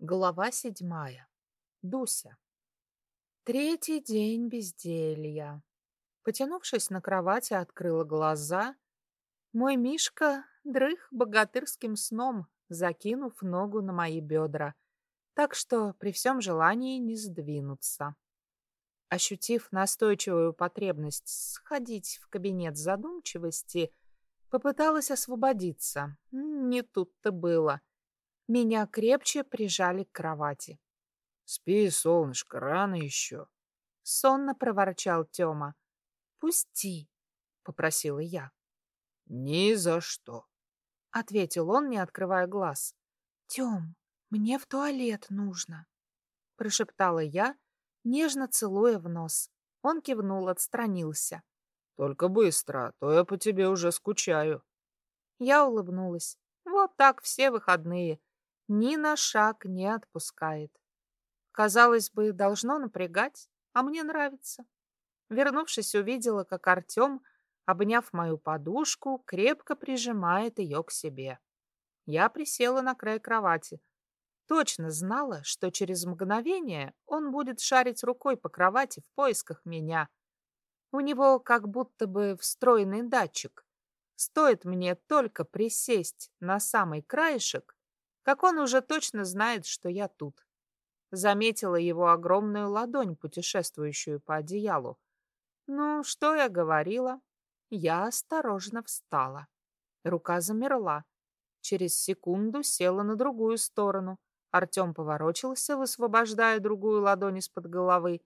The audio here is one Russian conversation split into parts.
Глава седьмая. Дуся. Третий день безделья. Потянувшись на кровати, открыла глаза. Мой Мишка дрых богатырским сном, закинув ногу на мои бедра, так что при всем желании не сдвинуться. Ощутив настойчивую потребность сходить в кабинет задумчивости, попыталась освободиться. Не тут-то было. Меня крепче прижали к кровати. — Спи, солнышко, рано еще. — сонно проворчал Тёма. — Пусти, — попросила я. — Ни за что, — ответил он, не открывая глаз. — Тём, мне в туалет нужно, — прошептала я, нежно целуя в нос. Он кивнул, отстранился. — Только быстро, а то я по тебе уже скучаю. Я улыбнулась. Вот так все выходные ни на шаг не отпускает. Казалось бы, должно напрягать, а мне нравится. Вернувшись, увидела, как Артем, обняв мою подушку, крепко прижимает ее к себе. Я присела на край кровати. Точно знала, что через мгновение он будет шарить рукой по кровати в поисках меня. У него как будто бы встроенный датчик. Стоит мне только присесть на самый краешек, как он уже точно знает, что я тут. Заметила его огромную ладонь, путешествующую по одеялу. Ну, что я говорила? Я осторожно встала. Рука замерла. Через секунду села на другую сторону. Артем поворочился, высвобождая другую ладонь из-под головы.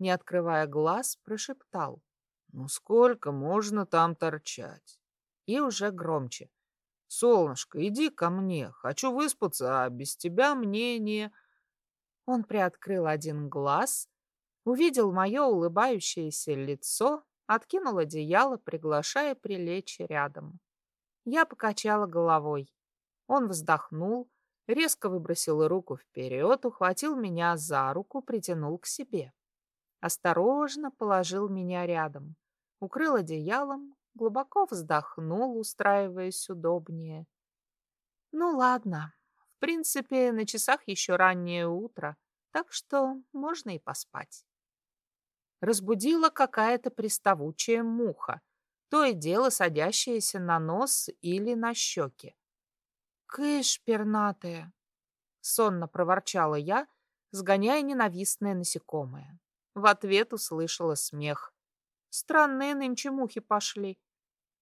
Не открывая глаз, прошептал. «Ну сколько можно там торчать?» И уже громче. Солнышко, иди ко мне. Хочу выспаться, а без тебя мне не...» Он приоткрыл один глаз, увидел мое улыбающееся лицо, откинул одеяло, приглашая прилечь рядом. Я покачала головой. Он вздохнул, резко выбросил руку вперед, ухватил меня за руку, притянул к себе. Осторожно положил меня рядом, укрыл одеялом, глубоко вздохнул, устраиваясь удобнее. Ну ладно, в принципе, на часах еще раннее утро, так что можно и поспать. Разбудила какая-то приставучая муха, то и дело садящаяся на нос или на щеки. «Кыш, пернатая!» — сонно проворчала я, сгоняя ненавистное насекомое. В ответ услышала смех. Странные нынче мухи пошли.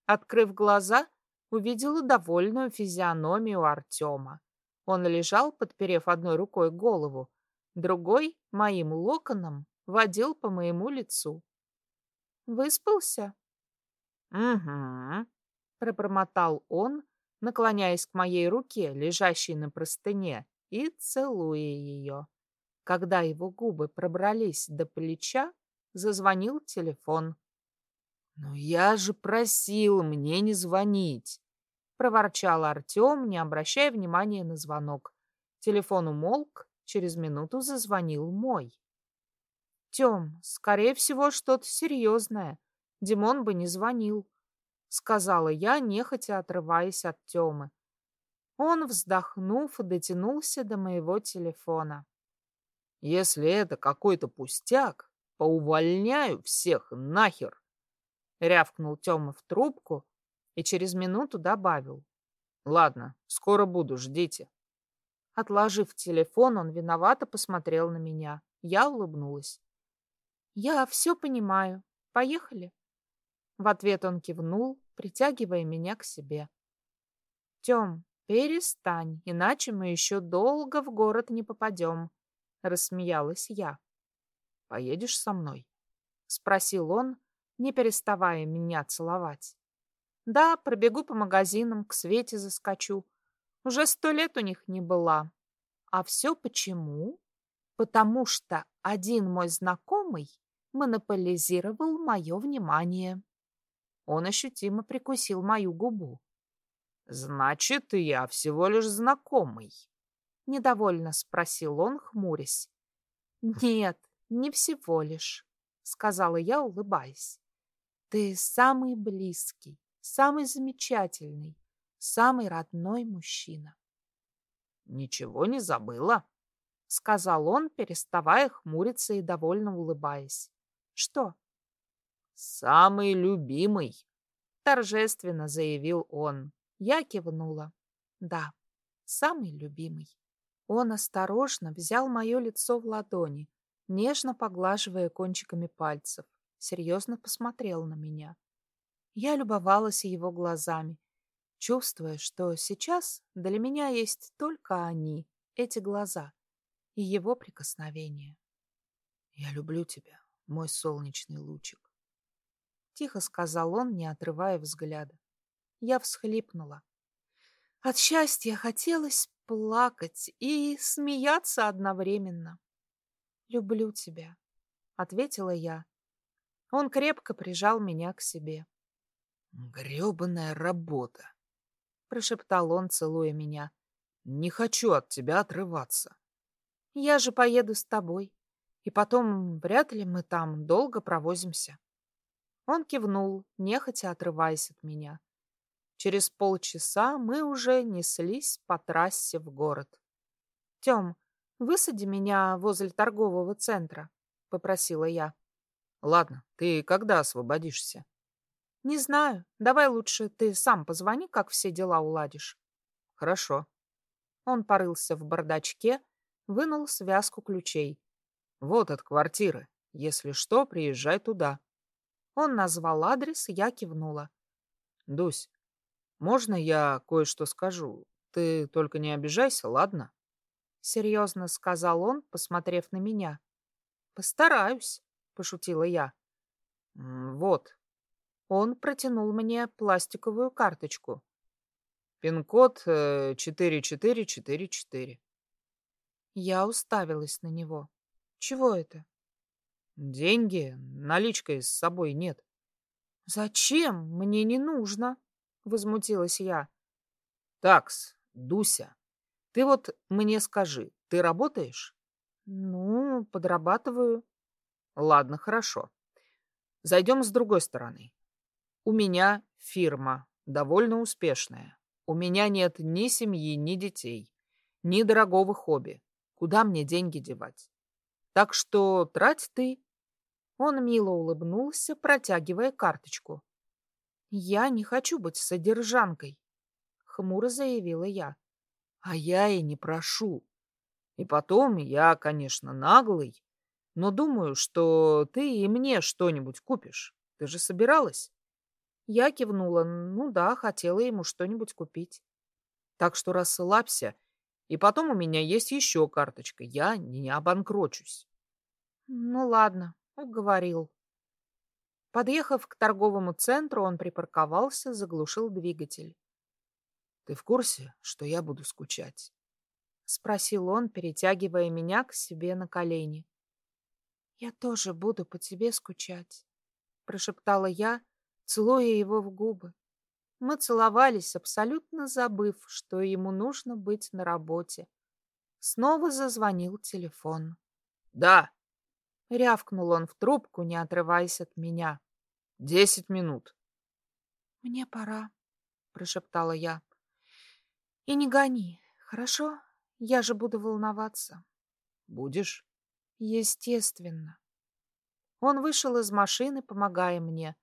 Открыв глаза, увидела довольную физиономию Артема. Он лежал, подперев одной рукой голову, другой, моим локоном, водил по моему лицу. «Выспался?» «Угу», — пробормотал он, наклоняясь к моей руке, лежащей на простыне, и целуя ее. Когда его губы пробрались до плеча, зазвонил телефон. «Ну я же просил мне не звонить!» — проворчал Артем, не обращая внимания на звонок. Телефон умолк, через минуту зазвонил мой. «Тем, скорее всего, что-то серьезное. Димон бы не звонил», — сказала я, нехотя отрываясь от Темы. Он, вздохнув, дотянулся до моего телефона. «Если это какой-то пустяк, поувольняю всех нахер!» Рявкнул Тёма в трубку и через минуту добавил. «Ладно, скоро буду, ждите». Отложив телефон, он виновато посмотрел на меня. Я улыбнулась. «Я все понимаю. Поехали?» В ответ он кивнул, притягивая меня к себе. «Тем, перестань, иначе мы еще долго в город не попадем», — рассмеялась я. «Поедешь со мной?» — спросил он, не переставая меня целовать. Да, пробегу по магазинам, к Свете заскочу. Уже сто лет у них не была. А все почему? Потому что один мой знакомый монополизировал мое внимание. Он ощутимо прикусил мою губу. «Значит, я всего лишь знакомый?» Недовольно спросил он, хмурясь. «Нет, не всего лишь», — сказала я, улыбаясь. Ты самый близкий, самый замечательный, самый родной мужчина. Ничего не забыла? сказал он, переставая хмуриться и довольно улыбаясь. Что? Самый любимый, торжественно заявил он. Я кивнула. Да, самый любимый. Он осторожно взял мое лицо в ладони, нежно поглаживая кончиками пальцев, серьезно посмотрел на меня. Я любовалась его глазами, чувствуя, что сейчас для меня есть только они, эти глаза, и его прикосновение. «Я люблю тебя, мой солнечный лучик», — тихо сказал он, не отрывая взгляда. Я всхлипнула. От счастья хотелось плакать и смеяться одновременно. «Люблю тебя», — ответила я. Он крепко прижал меня к себе. «Гребаная работа», — прошептал он, целуя меня. «Не хочу от тебя отрываться». Я же поеду с тобой. И потом, вряд ли мы там долго провозимся. Он кивнул, нехотя отрываясь от меня. Через полчаса мы уже неслись по трассе в город. «Тем, высади меня возле торгового центра», — попросила я. «Ладно, ты когда освободишься?» «Не знаю. Давай лучше ты сам позвони, как все дела уладишь». «Хорошо». Он порылся в бардачке, вынул связку ключей. «Вот от квартиры. Если что, приезжай туда». Он назвал адрес, я кивнула. «Дусь, можно я кое-что скажу? Ты только не обижайся, ладно?» Серьезно сказал он, посмотрев на меня. «Постараюсь», — пошутила я. «Вот». Он протянул мне пластиковую карточку. Пин-код 4444. Я уставилась на него. Чего это? Деньги, наличкой с собой нет. Зачем? Мне не нужно, возмутилась я. Такс, Дуся, ты вот мне скажи, ты работаешь? Ну, подрабатываю. Ладно, хорошо. Зайдем с другой стороны. У меня фирма, довольно успешная. У меня нет ни семьи, ни детей, ни дорогого хобби. Куда мне деньги девать? Так что трать ты. Он мило улыбнулся, протягивая карточку. Я не хочу быть содержанкой, хмуро заявила я. А я и не прошу. И потом я, конечно, наглый, но думаю, что ты и мне что-нибудь купишь. Ты же собиралась? Я кивнула. Ну да, хотела ему что-нибудь купить. Так что расслабься и потом у меня есть еще карточка. Я не обанкрочусь. Ну ладно, уговорил. Подъехав к торговому центру, он припарковался, заглушил двигатель. Ты в курсе, что я буду скучать? Спросил он, перетягивая меня к себе на колени. Я тоже буду по тебе скучать, прошептала я, целуя его в губы. Мы целовались, абсолютно забыв, что ему нужно быть на работе. Снова зазвонил телефон. «Да!» — рявкнул он в трубку, не отрываясь от меня. «Десять минут». «Мне пора», — прошептала я. «И не гони, хорошо? Я же буду волноваться». «Будешь?» «Естественно». Он вышел из машины, помогая мне.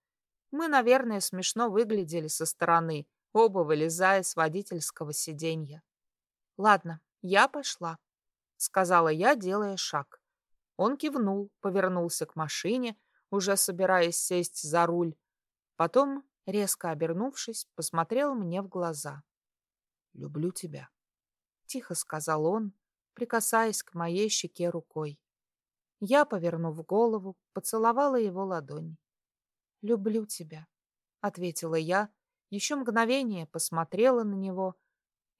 Мы, наверное, смешно выглядели со стороны, оба вылезая с водительского сиденья. «Ладно, я пошла», — сказала я, делая шаг. Он кивнул, повернулся к машине, уже собираясь сесть за руль. Потом, резко обернувшись, посмотрел мне в глаза. «Люблю тебя», — тихо сказал он, прикасаясь к моей щеке рукой. Я, повернув голову, поцеловала его ладонь. «Люблю тебя», — ответила я, еще мгновение посмотрела на него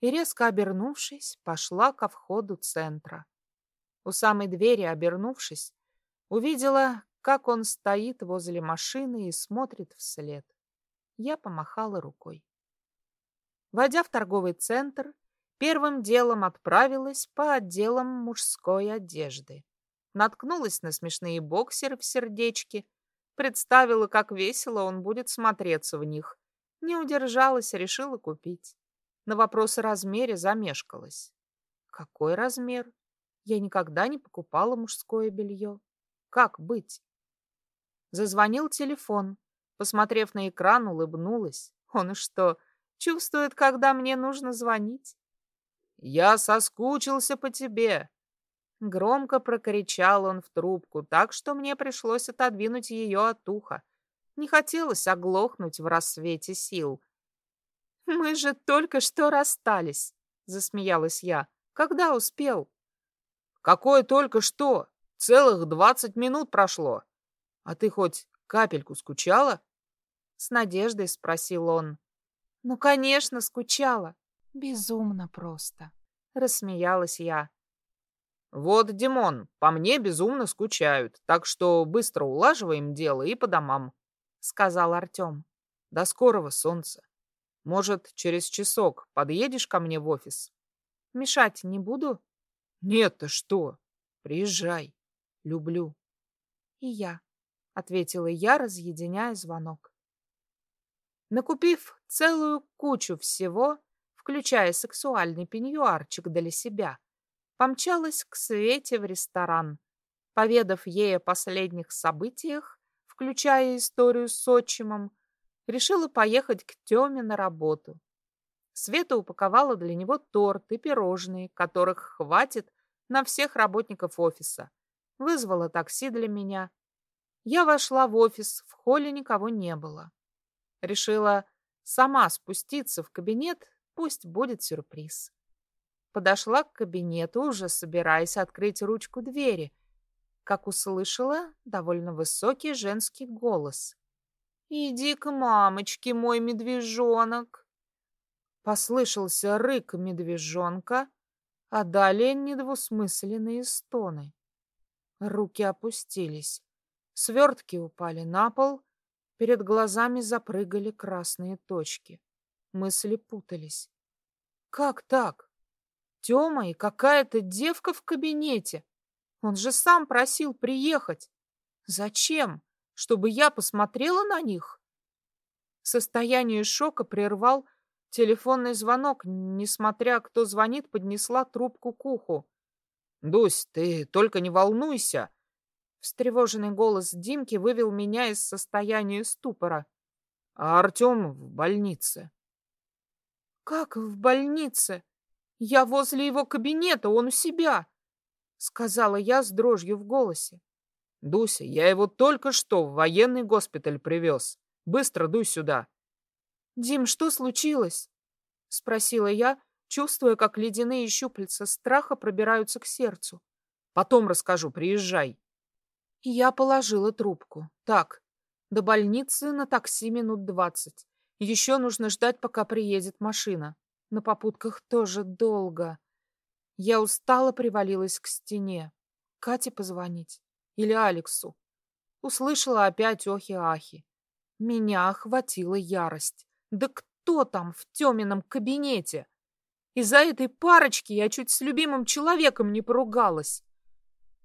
и, резко обернувшись, пошла ко входу центра. У самой двери, обернувшись, увидела, как он стоит возле машины и смотрит вслед. Я помахала рукой. Войдя в торговый центр, первым делом отправилась по отделам мужской одежды. Наткнулась на смешные боксеры в сердечке — Представила, как весело он будет смотреться в них. Не удержалась, решила купить. На вопрос о размере замешкалась. Какой размер? Я никогда не покупала мужское белье. Как быть? Зазвонил телефон. Посмотрев на экран, улыбнулась. Он что, чувствует, когда мне нужно звонить? «Я соскучился по тебе!» Громко прокричал он в трубку, так что мне пришлось отодвинуть ее от уха. Не хотелось оглохнуть в рассвете сил. «Мы же только что расстались», — засмеялась я. «Когда успел?» «Какое только что? Целых двадцать минут прошло. А ты хоть капельку скучала?» С надеждой спросил он. «Ну, конечно, скучала. Безумно просто», — рассмеялась я. «Вот, Димон, по мне безумно скучают, так что быстро улаживаем дело и по домам», — сказал Артем. «До скорого, солнца. Может, через часок подъедешь ко мне в офис?» «Мешать не буду?» «Нет, ты что? Приезжай. Люблю». «И я», — ответила я, разъединяя звонок. Накупив целую кучу всего, включая сексуальный пеньюарчик для себя, помчалась к Свете в ресторан. Поведав ей о последних событиях, включая историю с отчимом, решила поехать к Тёме на работу. Света упаковала для него торт и пирожные, которых хватит на всех работников офиса. Вызвала такси для меня. Я вошла в офис, в холле никого не было. Решила сама спуститься в кабинет, пусть будет сюрприз. Подошла к кабинету, уже собираясь открыть ручку двери, как услышала довольно высокий женский голос. «Иди к мамочке, мой медвежонок!» Послышался рык медвежонка, а далее недвусмысленные стоны. Руки опустились, свертки упали на пол, перед глазами запрыгали красные точки. Мысли путались. «Как так? Тёма и какая-то девка в кабинете. Он же сам просил приехать. Зачем? Чтобы я посмотрела на них? Состояние шока прервал телефонный звонок. Несмотря кто звонит, поднесла трубку к уху. «Дусь, ты только не волнуйся!» Встревоженный голос Димки вывел меня из состояния ступора. «А Артем в больнице». «Как в больнице?» «Я возле его кабинета, он у себя», — сказала я с дрожью в голосе. «Дуся, я его только что в военный госпиталь привез. Быстро дуй сюда». «Дим, что случилось?» — спросила я, чувствуя, как ледяные щупальца страха пробираются к сердцу. «Потом расскажу, приезжай». Я положила трубку. Так, до больницы на такси минут двадцать. Еще нужно ждать, пока приедет машина. На попутках тоже долго. Я устало привалилась к стене. Кате позвонить? Или Алексу? Услышала опять охи-ахи. Меня охватила ярость. Да кто там в Тёмином кабинете? Из-за этой парочки я чуть с любимым человеком не поругалась.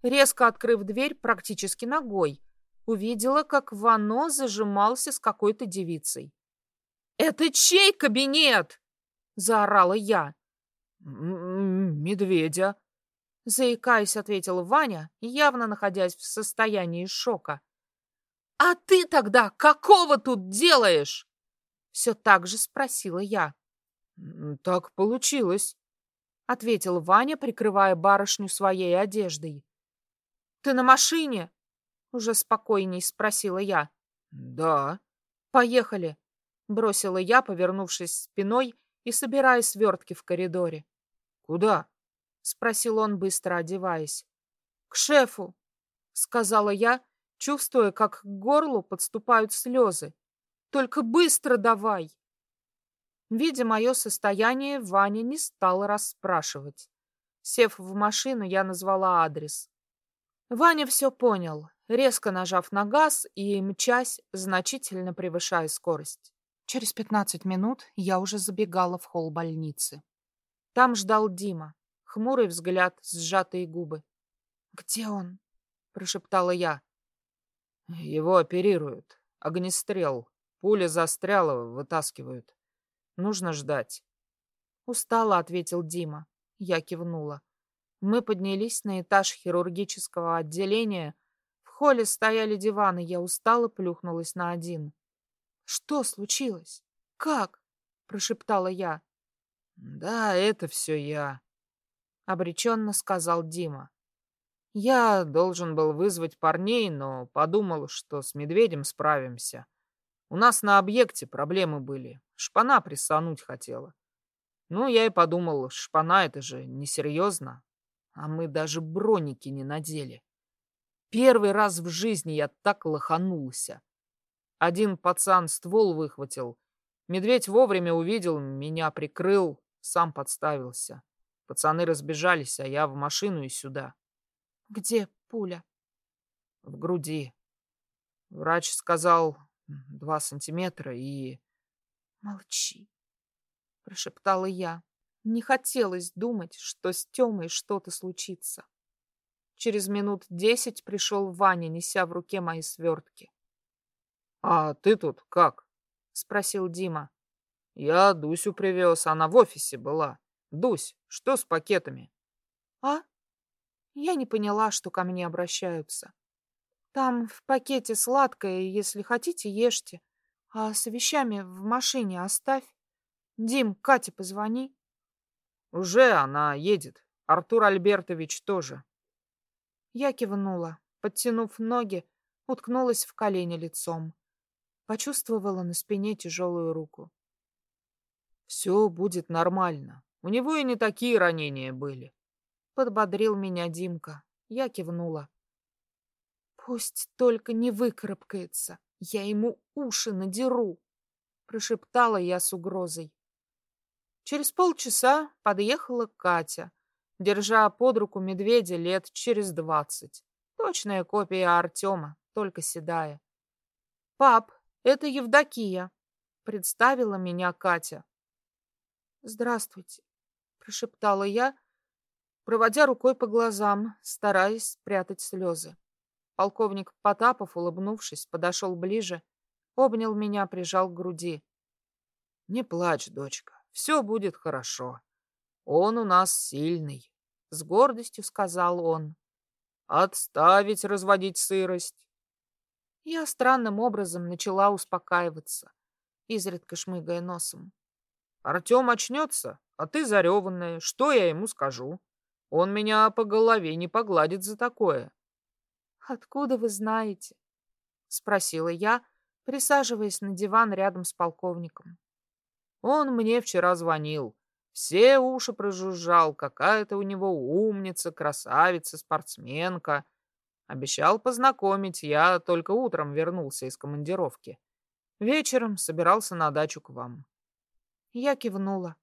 Резко открыв дверь практически ногой, увидела, как Вано зажимался с какой-то девицей. «Это чей кабинет?» — заорала я. «Медведя», — заикаясь, ответил Ваня, явно находясь в состоянии шока. «А ты тогда какого тут делаешь?» Все так же спросила я. «Так получилось», — ответил Ваня, прикрывая барышню своей одеждой. «Ты на машине?» — уже спокойней спросила я. «Да». «Поехали», — бросила я, повернувшись спиной и собирая свертки в коридоре. «Куда?» — спросил он, быстро одеваясь. «К шефу», — сказала я, чувствуя, как к горлу подступают слезы. «Только быстро давай!» Видя мое состояние, Ваня не стал расспрашивать. Сев в машину, я назвала адрес. Ваня все понял, резко нажав на газ и мчась, значительно превышая скорость. Через пятнадцать минут я уже забегала в холл больницы. Там ждал Дима. Хмурый взгляд, сжатые губы. «Где он?» — прошептала я. «Его оперируют. Огнестрел. Пуля застряла, вытаскивают. Нужно ждать». Устало ответил Дима. Я кивнула. Мы поднялись на этаж хирургического отделения. В холле стояли диваны, я устало плюхнулась на один. «Что случилось? Как?» — прошептала я. «Да, это все я», — обреченно сказал Дима. «Я должен был вызвать парней, но подумал, что с медведем справимся. У нас на объекте проблемы были. Шпана прессануть хотела. Ну, я и подумал, шпана это же несерьезно. А мы даже броники не надели. Первый раз в жизни я так лоханулся. Один пацан ствол выхватил. Медведь вовремя увидел, меня прикрыл, сам подставился. Пацаны разбежались, а я в машину и сюда. Где пуля? В груди. Врач сказал два сантиметра и... Молчи, прошептала я. Не хотелось думать, что с Тёмой что-то случится. Через минут десять пришел Ваня, неся в руке мои свертки. «А ты тут как?» — спросил Дима. «Я Дусю привез, она в офисе была. Дусь, что с пакетами?» «А?» Я не поняла, что ко мне обращаются. «Там в пакете сладкое, если хотите, ешьте. А с вещами в машине оставь. Дим, Кате позвони». Уже она едет. Артур Альбертович тоже. Я кивнула, подтянув ноги, уткнулась в колени лицом. Почувствовала на спине тяжелую руку. Все будет нормально. У него и не такие ранения были. Подбодрил меня Димка. Я кивнула. Пусть только не выкарабкается. Я ему уши надеру. Прошептала я с угрозой. Через полчаса подъехала Катя, держа под руку медведя лет через двадцать. Точная копия Артема, только седая. «Пап, это Евдокия», — представила меня Катя. «Здравствуйте», — прошептала я, проводя рукой по глазам, стараясь спрятать слезы. Полковник Потапов, улыбнувшись, подошел ближе, обнял меня, прижал к груди. «Не плачь, дочка. Все будет хорошо. Он у нас сильный, — с гордостью сказал он. Отставить разводить сырость. Я странным образом начала успокаиваться, изредка шмыгая носом. Артем очнется, а ты зареванная. Что я ему скажу? Он меня по голове не погладит за такое. Откуда вы знаете? Спросила я, присаживаясь на диван рядом с полковником. Он мне вчера звонил. Все уши прожужжал, какая-то у него умница, красавица, спортсменка. Обещал познакомить, я только утром вернулся из командировки. Вечером собирался на дачу к вам. Я кивнула.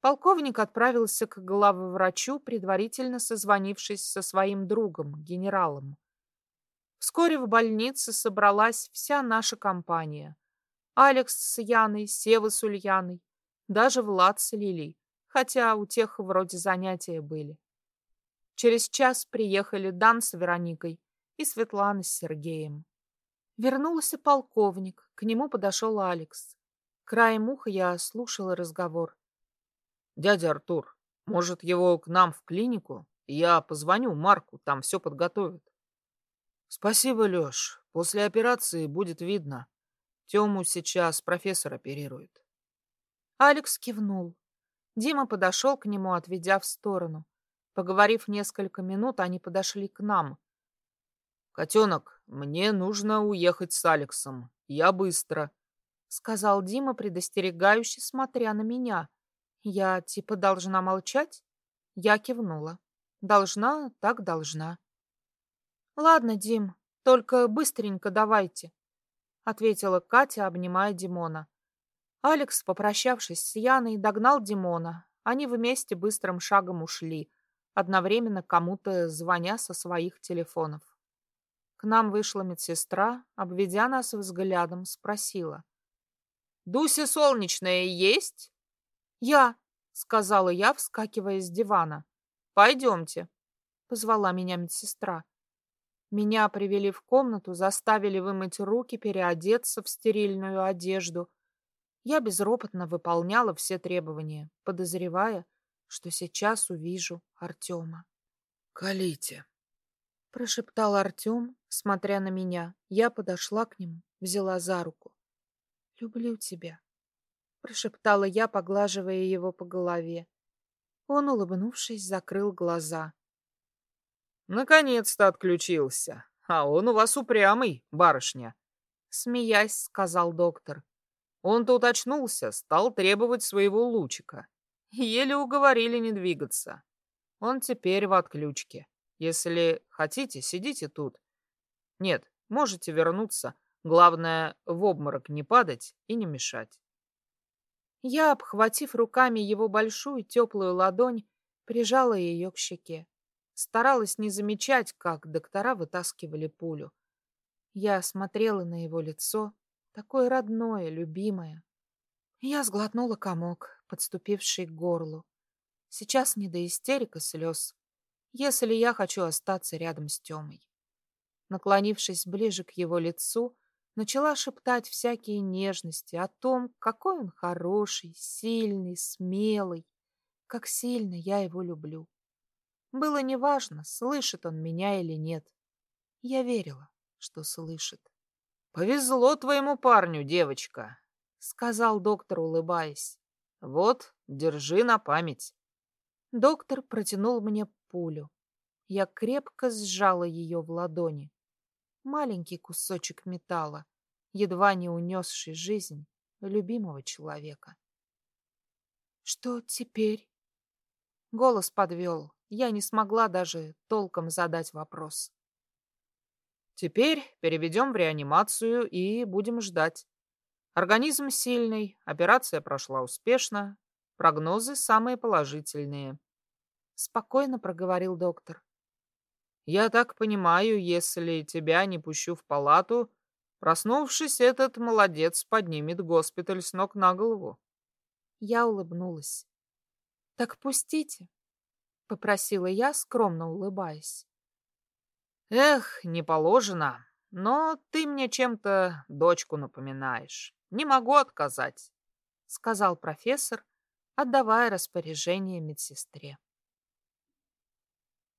Полковник отправился к главврачу, предварительно созвонившись со своим другом, генералом. Вскоре в больнице собралась вся наша компания. Алекс с Яной, Сева с Ульяной, даже Влад с Лилей, хотя у тех вроде занятия были. Через час приехали Дан с Вероникой и Светлана с Сергеем. Вернулся полковник, к нему подошел Алекс. Краем уха я слушала разговор. «Дядя Артур, может, его к нам в клинику? Я позвоню Марку, там все подготовят». «Спасибо, Леш. После операции будет видно. Тему сейчас профессор оперирует. Алекс кивнул. Дима подошел к нему, отведя в сторону. Поговорив несколько минут, они подошли к нам. «Котенок, мне нужно уехать с Алексом. Я быстро», — сказал Дима, предостерегающе, смотря на меня. «Я типа должна молчать?» Я кивнула. «Должна, так должна». «Ладно, Дим, только быстренько давайте», — ответила Катя, обнимая Димона. Алекс, попрощавшись с Яной, догнал Димона. Они вместе быстрым шагом ушли, одновременно кому-то звоня со своих телефонов. К нам вышла медсестра, обведя нас взглядом, спросила. «Дуся солнечная есть?» «Я», — сказала я, вскакивая с дивана. «Пойдемте», — позвала меня медсестра. Меня привели в комнату, заставили вымыть руки, переодеться в стерильную одежду. Я безропотно выполняла все требования, подозревая, что сейчас увижу Артема. Калите, прошептал Артем, смотря на меня. Я подошла к нему, взяла за руку. «Люблю тебя», — прошептала я, поглаживая его по голове. Он, улыбнувшись, закрыл глаза. «Наконец-то отключился. А он у вас упрямый, барышня», — смеясь, сказал доктор. Он тут очнулся, стал требовать своего лучика. Еле уговорили не двигаться. Он теперь в отключке. Если хотите, сидите тут. Нет, можете вернуться. Главное, в обморок не падать и не мешать. Я, обхватив руками его большую теплую ладонь, прижала ее к щеке. Старалась не замечать, как доктора вытаскивали пулю. Я смотрела на его лицо, такое родное, любимое. Я сглотнула комок, подступивший к горлу. Сейчас не до истерик и слез, если я хочу остаться рядом с Тёмой. Наклонившись ближе к его лицу, начала шептать всякие нежности о том, какой он хороший, сильный, смелый, как сильно я его люблю. Было неважно, слышит он меня или нет. Я верила, что слышит. «Повезло твоему парню, девочка», — сказал доктор, улыбаясь. «Вот, держи на память». Доктор протянул мне пулю. Я крепко сжала ее в ладони маленький кусочек металла, едва не унесший жизнь любимого человека. Что теперь? Голос подвел. Я не смогла даже толком задать вопрос. Теперь переведем в реанимацию и будем ждать. Организм сильный, операция прошла успешно, прогнозы самые положительные. Спокойно проговорил доктор. Я так понимаю, если тебя не пущу в палату, проснувшись, этот молодец поднимет госпиталь с ног на голову. Я улыбнулась. Так пустите, попросила я, скромно улыбаясь. Эх, не положено, но ты мне чем-то дочку напоминаешь. Не могу отказать, сказал профессор, отдавая распоряжение медсестре.